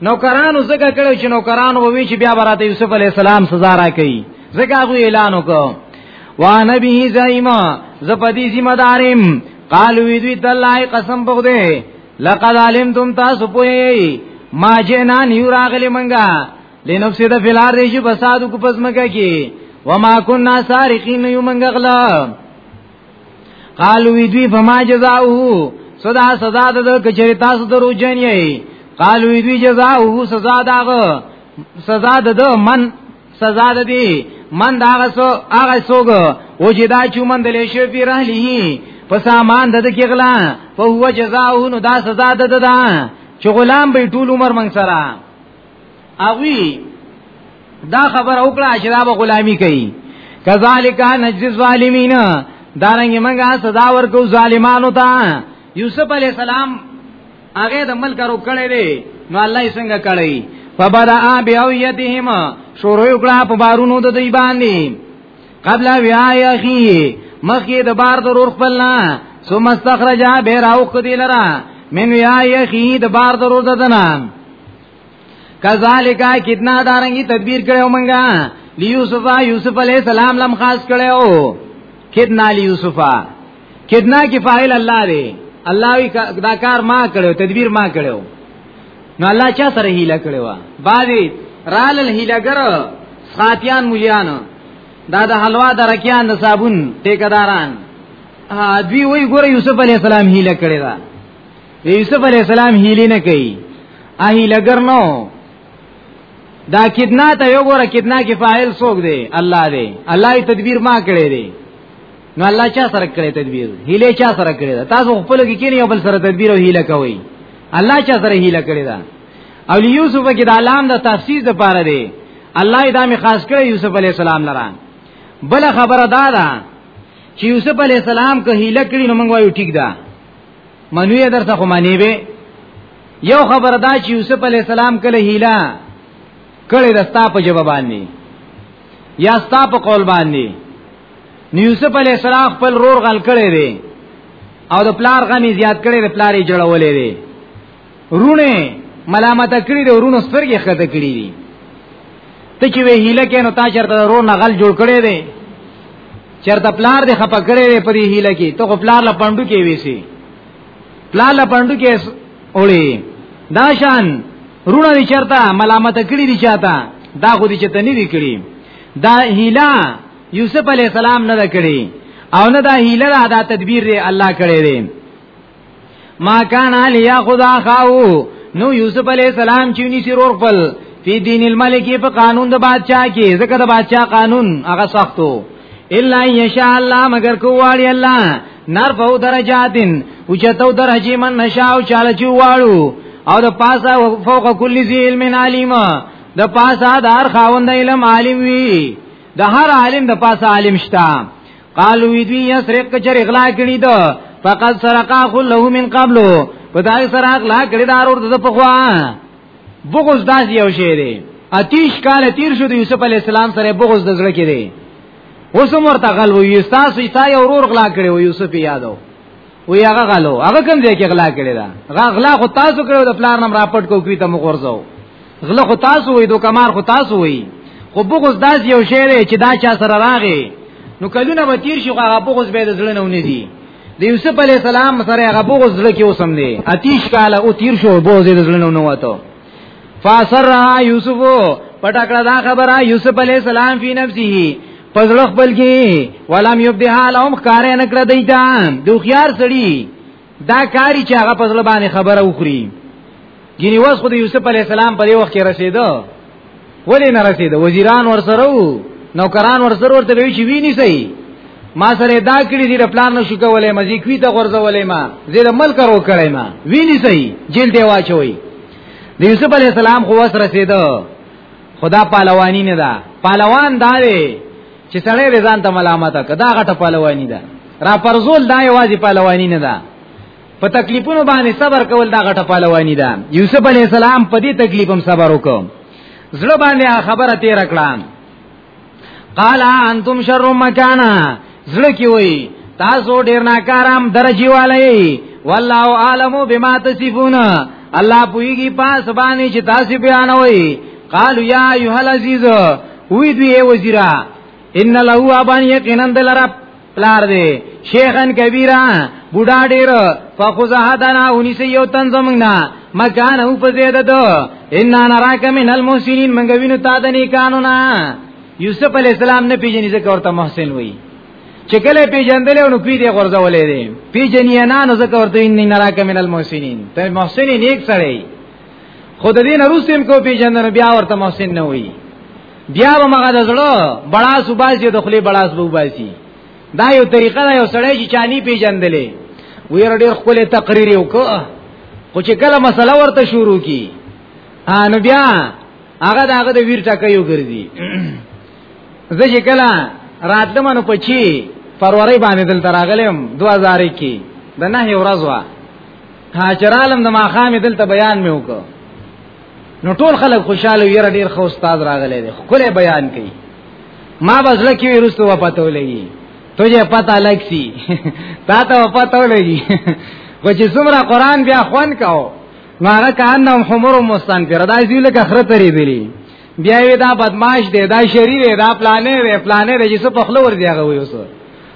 [SPEAKER 1] نوکرانو زګه کړو چې نوکرانو وی چې بیا براته یوسف علی السلام سزا را کوي زګه غو اعلان وکړو وا نبی زایما زپدی ذمہ دارم قالو وی دوی تلای قسم بغده لقد علمتم تاسو پوهی ما جنا نیو راغلی منګه لنفسد فی الارض چې فساد کو پسمکه کی وما كنا سارقین یو منګه غلا قالو دوی فما جزاؤه صدا سزا د کچری تاسو درو جن یی قالو دوی جزاؤه سزا داغه سزا د من سزا ده دی من دا هغه سو هغه سوګ او چې دا چومن دلې شو پی رحله په سامان دد کې غلا په هو جزاو نو دا سزا ده ده دا چې غلام به ټول عمر من سره اوی دا خبر او کړه چې دا به غلامی کوي کذالک نجز ظالمین دارنګ منګه سزا ورکو ظالمانو ته یوسف علی السلام هغه د ملک رو کړي دي نو الله یې څنګه کړی فبدا بیاویتهم شروع کړه په بارونو د دی باندې قبل ویا یخی مخی د بار د روح خپل نه ثم استخرج به راو کدی لرا من ویا یخی د بار د روح ددنا کذالک کتنا دارنګي تدبیر کړو مونږه لیوسف یوسف علی السلام لم خاص کړو کتنا لیوسفا کدنا کې فاعل الله دی الله وی دا کار ما کړو تدبیر ما کړو نو الله چا سره هیله کړو باندې رال الهیلګر ساتیان مليان دا د حلوا درکیان د صابون ټیکداران دوی وی ګوره یوسف علی السلام هیله کړی دا یوسف علی السلام هیله نه کوي اهی لګر نو دا کدنا ته یو ګوره کدنا کې فاعل څوک دی الله دی الله تدبیر ما کړی دی نو الله چا سره کړی تدبیر هیله چا سره کړی دا تاسو خپل کې کینی بل سره تدبیر او هیله کوي الله چا سره هیله کړی دا او یوسف کې د علام د تفسیر د پاره دی الله دا می خاص کړی یوسف علی السلام لره بل خبره دا ده چې یوسف علی السلام که هیله کړی نو موږ وایو ټیک ده منوی درته خو معنی به یو خبر دا چې یوسف علی السلام کله هیله کړی دستا په جواب باندې یا ستا په قول باندې نو یوسف علی السلام خپل رور غل کړي دي او د پلار غمی زیات کړي د پلار یې جوړولې دي رونه ملامت کړي دي رونه سترګې خته کړي دي ته چې وی هیله کې نو تا چرته رور نه غل جوړ کړي دي چرته پلار دې خپه کړي دي په دې هیله کې ته خپل پلار لا پندو کې ویسي پلار لا پندو کې اوړي دا شان رونه دي چرته ملامت کړی دي چاته دا خو دي چې تنه دي کړی دا هیلا یوسف علی السلام نه کړی او نه دا هیله دا, دا تدبیر دی الله کړی دی ما کان علی خدا خاو نو یوسف علی السلام چې ني سرور خپل فی دین الملک په قانون د بادشاہ کې ځکه د بادشاہ قانون هغه سختو الا یشاء الله مگر کوواړي الله نرفو درجاتن اوچتو درجه من نشاو چاله چواړو او د پاسه فوق کل ذی علم علیم د پاسه دار خاوند علم عالم وی د هر عالم د پاسه عالم شتا قالو وی دی یسرق کچر اغلا کړي دو فقد سرقا خلو من قبلو پدای سره اغلا کړي دارور د پخوا بغض داس یو شی دی اتیش کال تیر شو د یوسف علی السلام سره بغض د زړه کې دی اوس مرته غل و یستاس ایسا یو ورور غلا کړي و یوسف یادو و هغه غلو هغه کوم ځای کې غلا کړي دا غلا خو تاسو کړو د پلان نم راپټ کو کړی ته مغورځو غلا خو تاسو وې دو کمار خو تاسو وې خو بغض داس یو شی دی چې دا چا سره راغی نو کلونه به تیر شي خو هغه بغض به د زړه نه ونی د یوسف علی السلام سره هغه بغض زړه کې اوسم دی اتیش کاله او تیر شو بغض یې زړه نه وته فاسرها یوسف پټکړه دا خبره یوسف علی السلام فی نفسه پزړه خپل کې ولم یبدها لهم کار نه کړ دیتا دوخيار سړی دا کاری چې هغه پزړه باندې خبره وخوري ګینه وس خو د یوسف علی السلام په دې وخت کې رسیدو ولې نه رسید وزیران ورسره وو نوکران ورسره ورته وی چې ویني سي ما سره دا کړی دی پلان نشو کولای مزي کوي ته غرزولې ما زیر ملک ورو کړی ما ویني سي جیل دی واچوي د یوسف علی السلام خو وس رسیدو خدا پهلوانی نه ده پهلوان دا دی چې سړی رضان ته ملامت کړه دا غټه پهلوانی ده را پرزول دا یوازې پهلوانی نه ده په تکلیفونو باندې صبر کول دا غټه پهلوانی ده یوسف علی السلام په دې تکلیف هم صبر وکړ زړه باندې خبره تیر کړه قال انتم شر مکانا زړه کی وای تاسو ډیر ناکارام درجی والي والله عالم بما تصفون الله پویږي پاس باندې چې تاسو بیانوي قالوا یا ایها العزیز وی دوی وزیرا ان له ابان یقینا دلرب پلار دی شیخن کبیره بوډا ډیر فخذها دنا اونی سی یو تن زمنګنا مکان او فزیده دو ان نراک من المحسنین منګ وینو تا دنی قانونا یوسف علی السلام نه پیژنې ځکه ورته محسن وای چې کله پیژندل نو پی دی غرزولې دی پیژنې نه نو ځکه ورته ان نراک من المحسنین ته محسن نیک سره خود دې نه روسم کو پیژندنه بیا ورته محسن نه وي بیا به مغه د زړه بڑا صوباسي د خلی بڑا صوباسي دا یو طریقه دا یو سړی چې چانی پیژندلې ویر ډیر خپل تقریر یو کو خو چې کله مسله ورته شروع کی ان بیا هغه داغه د ویر ټکه یو ګرځي زه چې کله راتلم نو پچی فروری باندې دل تراغلم 2000 کې د نه ورځ وا هاجرالم د ماخامې دلته بیان مې وکړ نو ټول خلک خوشاله یې ډیر خو استاد راغلی دی خپل بیان کوي ما بزله کې ورستو و پته ولګي ته یې پته لګسي تا ته و پته ولګي و چې څومره قران بیا خوان کاو نو هغه کانهم حمر مستنفر دا ځی لکه خره تری بیلی بیا وی دا بدمعاش دی دا شری دی دا پلانې دی پلانې دی چې څه په خلور دی هغه ویوسو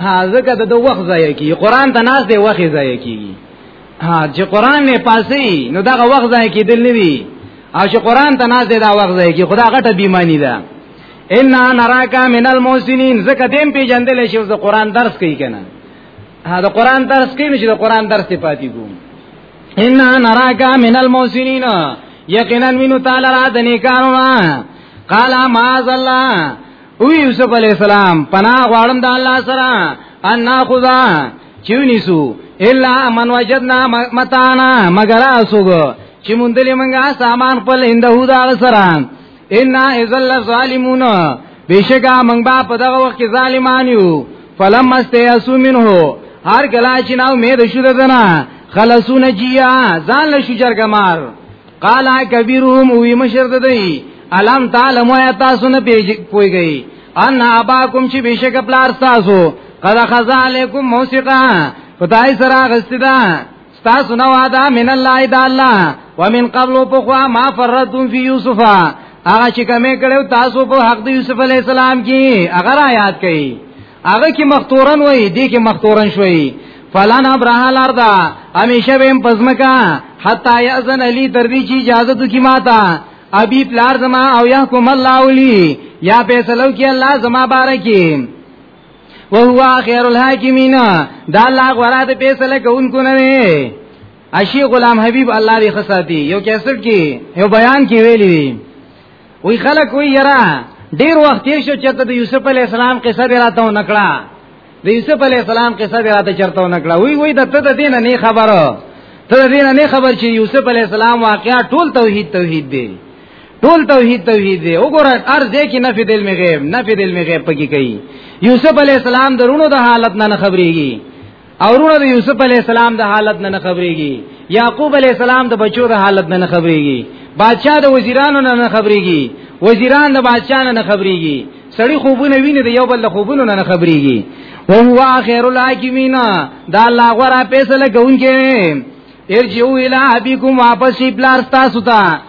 [SPEAKER 1] ها زکه د وخت ضایع کی قران ته ناز دی وخت ضایع کی ها چې قران نه پاسي نو دغه وخت ضایع کیدل نه وی او چې قران ته ناز دی دا وخت ضایع کی خدا غټه بیمانی ده ان نراکا من المحسنین زکه دیم پیجندل شي د قران درس کوي کنه دا قران درس کوي چې د قران درس ته پاتې ګوم ان نراکا من المحسنین یقینا منو تعالی را د نیکانو قال ما ذلہ او یوسف علی السلام پناه غواړم د الله سره ان ناخذا چونیسو الا من وجدنا متانا مگر اسوګ چې مونږ دلې مونږه سامان خپل انده دا سره ان ازل ظالمون بشکا مونږ با په دغه وخت کې ظالمان یو فلم استیاسو منه هر کلا چې نو امید شو دنا خلصون جیا ځان له شجر کمار قال کبیرهم وی مشر د دی علم تعلم یا تاسو نه پیج کوی گئی ان اباکم چې بشک پلار تاسو قد خزا علیکم موسیقا خدای سره غستدا تاسو نو ادا من الله د الله ومن قبل پخوا ما فرتم فی یوسف هغه چې کمه کړو تاسو په حق د یوسف علی السلام کې هغه را یاد کړئ هغه کې مختورن وای دې کې مختورن شوی فلان ابراه الارض همیشه بهم پزمکا حتا یاذن علی تر دې چې اجازه تو کی ماتا ابي پلار زما او يحكم الله ولي یا فیصلو کې الله زما بارکی وهو خير الحاکمین دا الله غره دې فیصله کوونکو نه وي اشي غلام حبيب الله دې خصاتی یو کیسټ کې یو بیان کې ویلی وی خلک وی یرا ډیر وخت یې شو چې د یوسف علی السلام قصه دی راته نکړه د یوسف علی السلام قصه دی راته چرته نکړه وی وی د ته د دین نه خبره ته د دین نه خبر چې یوسف علی السلام واقعا ټول توحید توحید دی ټول توحید توحید دی وګوره ارزه کې نفي دل می غیب نفي دل می غیب پکې کوي یوسف علی السلام درونو د حالت نه خبريږي اورونه د یوسف علی السلام د حالت نه خبرېږي یعقوب علی السلام د بچو د حالت نه خبرېږي بادشاہ د وزیرانو نه خبرېږي وزیران د بادشاہ نه خبرېږي سړی خوبونه ویني د یو بل خوبونو نه خبرېږي او هو اخر الحاکمین دا الله غره فیصله کوونکی ارجو الی ابیکم واپس پلار تاسو ته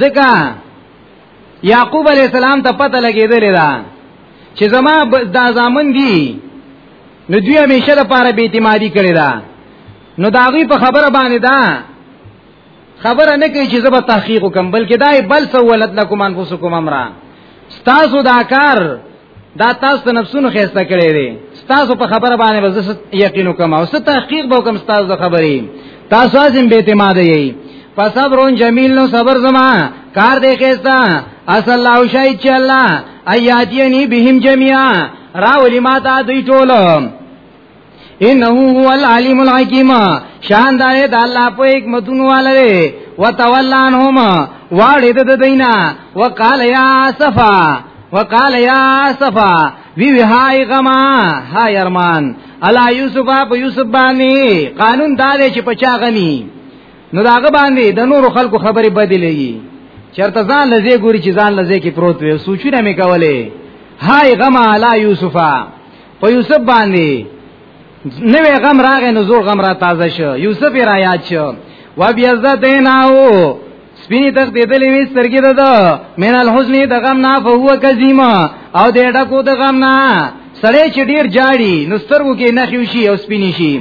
[SPEAKER 1] زکا یعقوب علی السلام ته پته لګیدل دا چې زما دا زامن دي نو دوی همیشه د پاره به اعتمادي کړی دا نو دا غي په خبره باندې دا خبره نه کوي چې زبر تحقیق وکم بلکې دا بل سوالت لکم انفسکم امرا ستاسو دا کار دا تاسو ته نفسونو خسته کړی دی تاسو په خبره باندې وزس یقین وکم او ست تحقیق به کوم تاسو د خبرې تاسو ازم به اعتماد یی فصبرون جمیل نو صبر زما کار دی خسته اصل الله شاید چې الله ایاتینی بهم جميعا راولی ما ته دوی ټولو انه هو العلیم الحکیم شان دار د الله په حکمتونو والره وتولانهما واړه د دینا وقال یا صفا وقال یا صفا وی وی های غما های ارمان الا یوسف په یوسف باندې قانون دار چې پچا غنی نو داغه باندې د نور خلکو خبرې بدلېږي چرته ځان لزه ګوري چې ځان لزه کې پروت وي سوچونه مې کولې های غما الا یوسفا په یوسف باندې نوې غم راغې نو زور غم را تازه شو یوسف را یاد شو و بیا زدیناو سپینی تخ دې دلې وې سترګې ده ده مین الحزن د غم نه فهو کزیما او دې ډکو د غم نه سړې چې ډیر جاړي نو سترګو کې نه خوشي او سپینی شي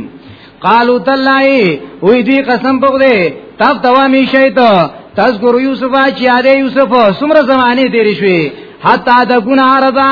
[SPEAKER 1] قالو تلای وې دې قسم په دې تب توامی شي ته تذکر یوسف چې یاد یوسف سمره زمانه تیر شوي حتا د ګناه رضا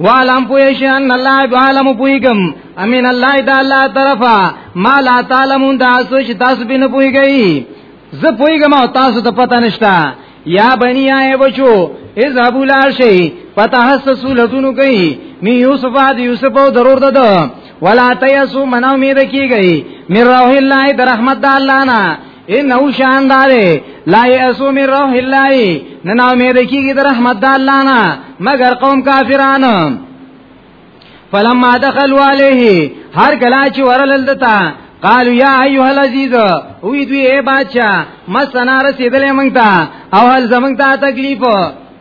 [SPEAKER 1] وعلم پویش ان الله بعلم پویګم امین الله تعالی طرفا ما لا تعلمون دا سوچ تاسو بنه پویګی زه پویګم او تاسو ته پته نشتا یا بنی آئے بچو از ابو لاشی پتا حسسو لٹونو کئی می یوسف آد یوسف او ضرور دادا ولا تیسو من امید کی گئی من روح اللہ در رحمت دا اللہ نا انه شاندار لا یسو من روح الله نه نو امید کیږي د رحمت الله نه مگر قوم کافرانو فلما دخلوا عليه هر کلا چې ورلل دتا قالو یا ایها العزیز وی دوی اے بادشاہ مسنا رسیدلې مونږ ته او هل زمونږ ته تکلیف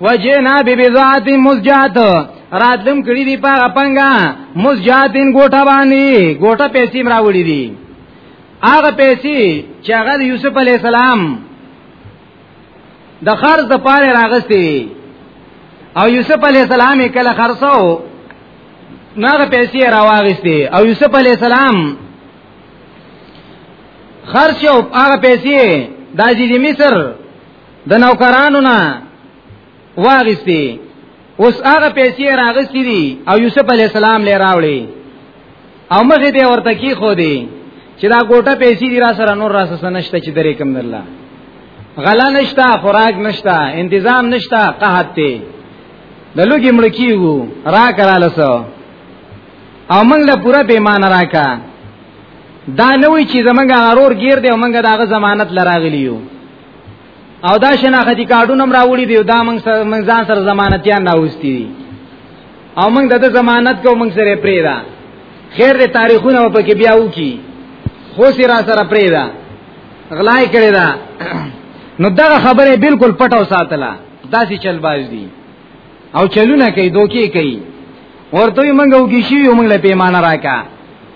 [SPEAKER 1] وجنا ببذات مزجات راتلم کړي دی په پنګا مزجاتین ګوټه باندې ګوټه پیسې مراوړي دي هغه پیسې چې هغه د یوسف علی السلام د خرج د پاره راغستې وي او یوسف علی السلام کله خرڅو نو هغه پیسې راوغستې او یوسف علی السلام خرج او هغه پیسې د عزیز مصر د نوکرانو نه واغستی اوس هغه پیسې راغستی دي او یوسف علی السلام لې راوړي او مخې دې ورته کی خو دي چې دا ګوټه پیسې دي را سره نور را سره نشته چې درې کم درلا غلا نشتا خوراک نشتا انتظام نشتا قحط ته د لوګي ملکی وو را کراله سو او موږ له پوره پیمانه راکا دا نوې چې زمونږ غرور گیر دی او موږ داغه ضمانت لراغلیو او دا شناختی کارډونه هم راوړي دی دا موږ موږ ځان سره ضمانتيان راوستي دي او موږ د ضمانت کو موږ سره پرې دا خیر دې تاریخونه په کې بیا وکی خو سره سره پرې دا غلای کړی دا نو دا خبره بالکل پټو ساتله داسې چل باز دي او چلونه کوي دوکي کوي ورته موږ وګی شي موږ له پیمانه راکا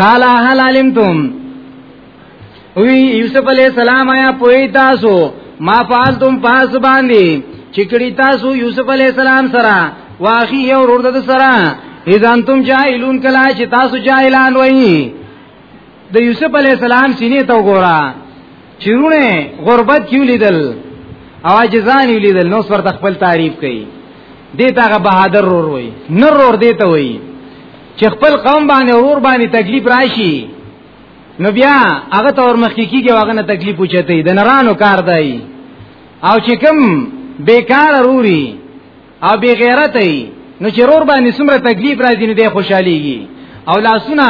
[SPEAKER 1] قال هل علمتم وی یوسف علی السلام آیا پوی تاسو ما فعلتم پاس باندې چکړی تاسو یوسف علی السلام سره واخی یو ورور د سره اذا انتم جاهلون کلا چې تاسو جاهلان وای د یوسف علی السلام سینې ته وګوره چیرونه غربت کیو لیدل او جزان یو لیدل نو سر خپل تعریف کوي دیتا غ بهادر رور وای نر رور دیتا وای چې خپل قوم باندې ورور باندې تکلیف راشي نو بیا هغه تور مخکې کیږي هغه نه تکلیف پوچتې د نرانو کار دی او چې کوم بیکار روري او بی غیرت ای نو چې رور باندې څومره تکلیف راځي نو دی خوشحاليږي او لاسونه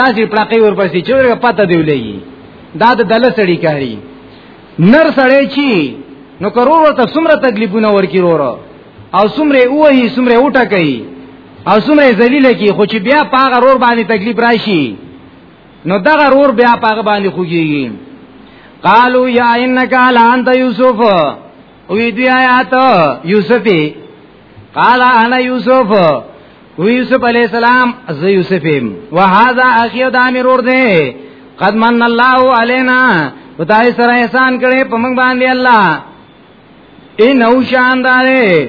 [SPEAKER 1] داسې پړقې ورپسې چې ورګه پته دی ولېږي دا د دله سړی کاری نر سړی چی نو کرور ته څومره تکلیفونه ورکی رور او څومره وਹੀ څومره وټه کوي او سمه ذلیل کی خو چې بیا پاغه رور باندې تکلیف راشي نو دغه رور بیا پاغه باندې خوږیږي قالو یا انک علی انت یوسف وی دی آیات یوسفی قال انا یوسف وی یوسف علی السلام ز یوسفیم وهذا اخی دامر ور دی قد من الله علینا خدای سره احسان کړي په موږ باندې الله ان او شاندارې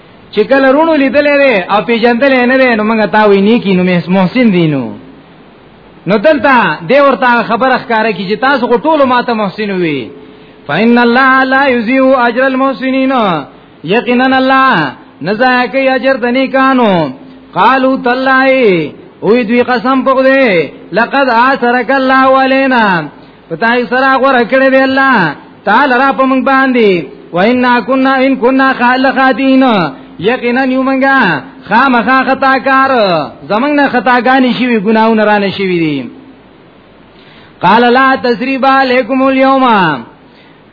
[SPEAKER 1] چې کله رونو لیدلې وي او پیژندلې نه وي نو موږ تا وی نه کینو مې محسن دینو نو دلته دی ورته خبره ښکارا کی چې تاسو کو ټول ماته محسن وي فإن الله لا يضيع أجر المحسنين یقینا الله نزا کوي اجر د نیکانو قالو تلای وی دوی قسم پکړه لقد آثرک الله علينا پتاي سره غوړه کړې دی الله تعالی را په مونږ باندې وإنا كنا إن كنا خالقاتين یقینا یو منګه خامخا خطا کار زمنګ نه خطا غانی شي وی ګناونه رانه شي وی دي قال لا تسریب علیکم اليوم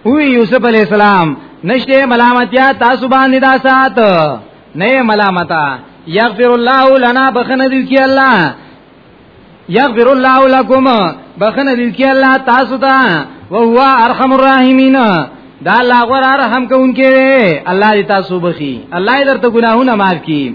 [SPEAKER 1] وی یوسف علی السلام نشته ملامتیا تاسو باندې دا سات نه ملامتا یغفر الله لنا بخنه دی کی الله یغفر الله لكم بخنه دې کې الله تاسو ته او هو ارحم الراحمین دا الله غره رحم کوونکی دی الله دې تاسو بخي الله دې درته ګناهونه معاف کړي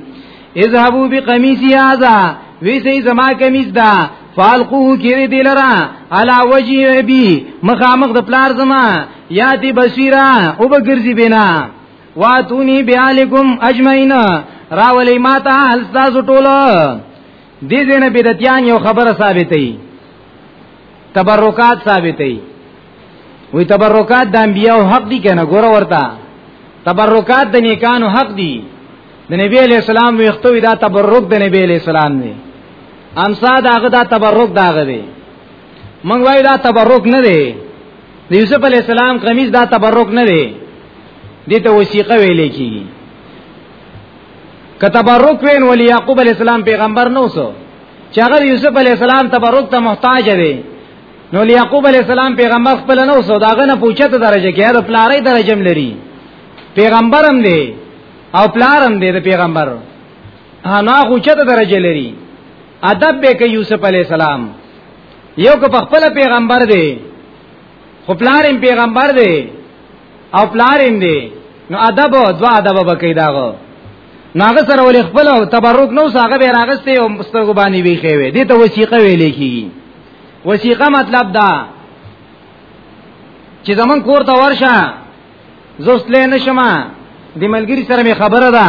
[SPEAKER 1] اذهبوا بقميصي هذا وی سي زما کمیس دا فالقوه کړي دې لرا علا وجه ابي مخامخ د پلار زما یاتی بصیرا او بغرزی بنا واتونی بیالکم اجمعین راولی ماتا هل تاسو ټوله دې دینه بدعتيان یو خبره ثابتې تبرکات ثابتې وی تبرکات د انبیاء حق دي کنه ګور ورته تبرکات د نیکانو حق دي د نبی علی السلام ویختوی دا تبرک د نبی علی السلام دی امسا داغه دا تبرک داغه دی مونږ وایو دا تبرک نه دی د یوسف علی السلام قمیص دا تبرک نه دی دته وثیقه ویلې کیږي کتبرک وین ولی یعقوب علی السلام پیغمبر نو سو چې هغه یوسف علی السلام تبرک ته محتاج دی نو یعقوب علی السلام پیغمبر خپل نو سو داغه نه پوښته درجه کې دا پلارې درجه لري پیغمبرم دی او پلارم دی د پیغمبر انا غوچته درجه لري ادب به کې یوسف علی السلام یو که خپل پیغمبر دی خپلارم پیغمبر دی او پلار هم دی نو ادب دوا ادب بکې داغو ناغه سره ولې خپل او تبرک نو ساغه به راغسته او مستګو باندې وی خوي دي ته وثیقه ویلې کیږي وثیقه مطلب دا چې زمون کور ته ورشه زوست لې نشما د ملګری سره می خبره ده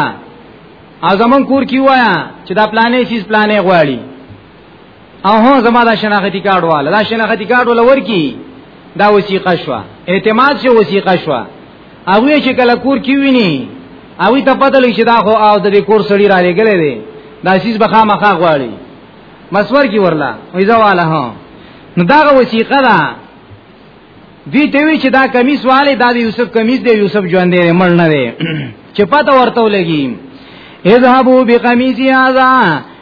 [SPEAKER 1] ا زمون کور کی وایا چې دا پلانې چیز پلانې غواړي او هو زما دا شناختی کارت والا دا شناختی کارت ولا ورکی دا وسیقه شو اعتماد شو وسیقه شو هغه چې کله کور کې ویني هغه ته پته لګي چې دا خو او د کور سړی را لګلې دی دا سیس بخا مخا غواړي مسور کی ورلا ویزا والا ها نو دا وسیقه ده دوی ته وی چې دا کمیس والے دا یوسف کمیس دی یوسف ژوند دی مړ نه دی چې پته ورته لګي اذهبوا بقميصي هذا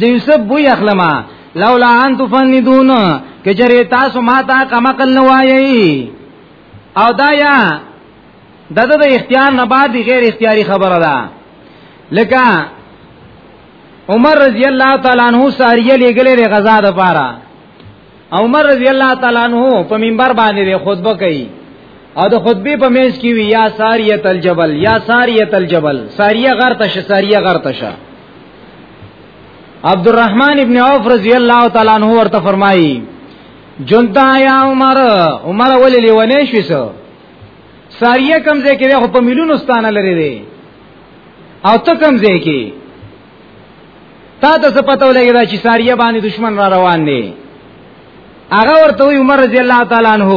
[SPEAKER 1] د یوسف بوی اخلمه لولا ان تفندون کجری تاسو ما ته کمقل نه وایي او دا یا دغه د اختیار نه بعد غیر اختیاري خبره ده لکه عمر رضی الله تعالی عنہ ساریه لګلې غزا د پاره عمر رضی الله تعالی عنہ په منبر باندې خطبه کوي او د خطبه په میز کې وی یا ساریه الجبل یا ساریه الجبل ساریه غر تش ساریه غر تش عبدالرحمن ابن عوف رضی الله تعالی عنہ ورته فرمایي جنتا یا عمر عمر ولې لیونه شوی سو ساریه کمزې کې خو په ملیونو ستانه لري دي او ته کمزې کې تا ته څه پته ولګی دا چې ساریه باندې دشمن را روان دی هغه ورته وی عمر رضی الله تعالی عنہ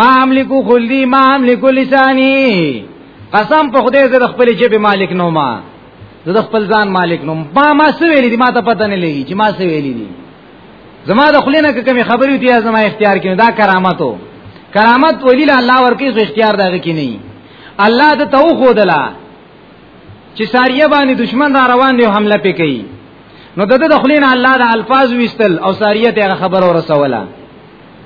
[SPEAKER 1] ما املکو خلدی ما املکو لسانی قسم په خدای زه د خپل جیب مالک نو ما زه د خپل ځان مالک نو ما ما څه ویلی دي ما ته پته نه لګی چې ما څه ویلی دي زما د خلینو کې کوم خبرې دي زما اختیار کې دا کرامتو کرامت ولی الله ورکی سو اختیار دغه کې نه الله د تو خودلا چې ساریه باندې دشمن را روان دی حمله پې کوي نو د د خلین الله د الفاظ وستل او ساریه ته خبر ورسوله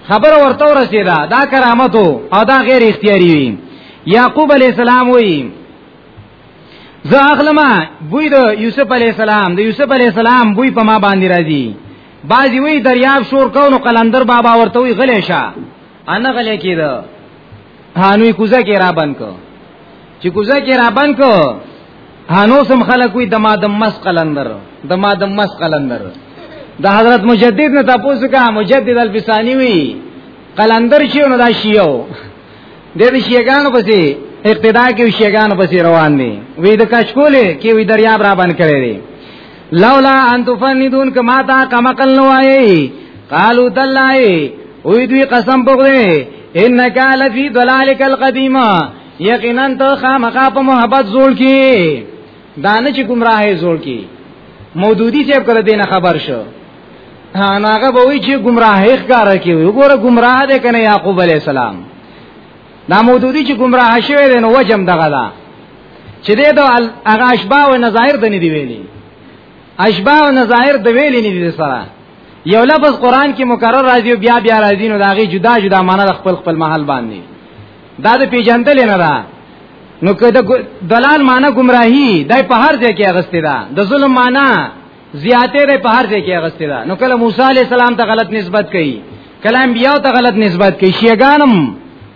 [SPEAKER 1] خبر ورته ورسیدا دا کرامت او دا غیر اختیاري وي یعقوب علی السلام وی زه اخلمه بوی د یوسف علی السلام د یوسف علی السلام بوی په ما باندې راځي بازی وی دریاب شور کو نو قلندر بابا ورته وی غلی شه انا غلې کېده هانوی کوزه کې را بند کو چې کوزه کې را بند کو هانو سم خلک وي دما د مس قلندر دما د مس قلندر د حضرت مجدد نه تاسو کا مجدد الفسانی وی قلندر شي نو دا شیو د دې شیګانو پسې اقتدا کې شیګانو پسې روان دي وی د کشکولې کې وی دریاب را باندې کړی دی لولا ان تفندون کما تا کما کل نوای قالو تلای وی دوی قسم بغره انک لفی ضلالک القدیم یقینا ته خامخا په محبت زول کی دانه چې گمراه زول کی مودودی چې کړه دینه خبر شو هغه به وی چې گمراه ښکارا کی وګوره گمراه ده کنه یعقوب علی السلام دا مودودی چې گمراه شوی دی نو وجم دغه دا چې دې د هغه اشباع او نظائر د نه دی ویلي اشباع او نظائر د ویلي نه دي سره یو لفظ قران کې مکرر راځي او بیا بیا راځي نو داغه جدا جدا معنی د خپل خپل محل باندې دا د پیجندل نه ده نو که د دلال معنی گمراهی دای په هر ځای کې اغستې ده د ظلم معنی زیاتې ده په هر ځای کې اغستې ده نو کله موسی علی السلام ته غلط نسبت کړي کله انبیاء ته غلط نسبت کړي شیګانم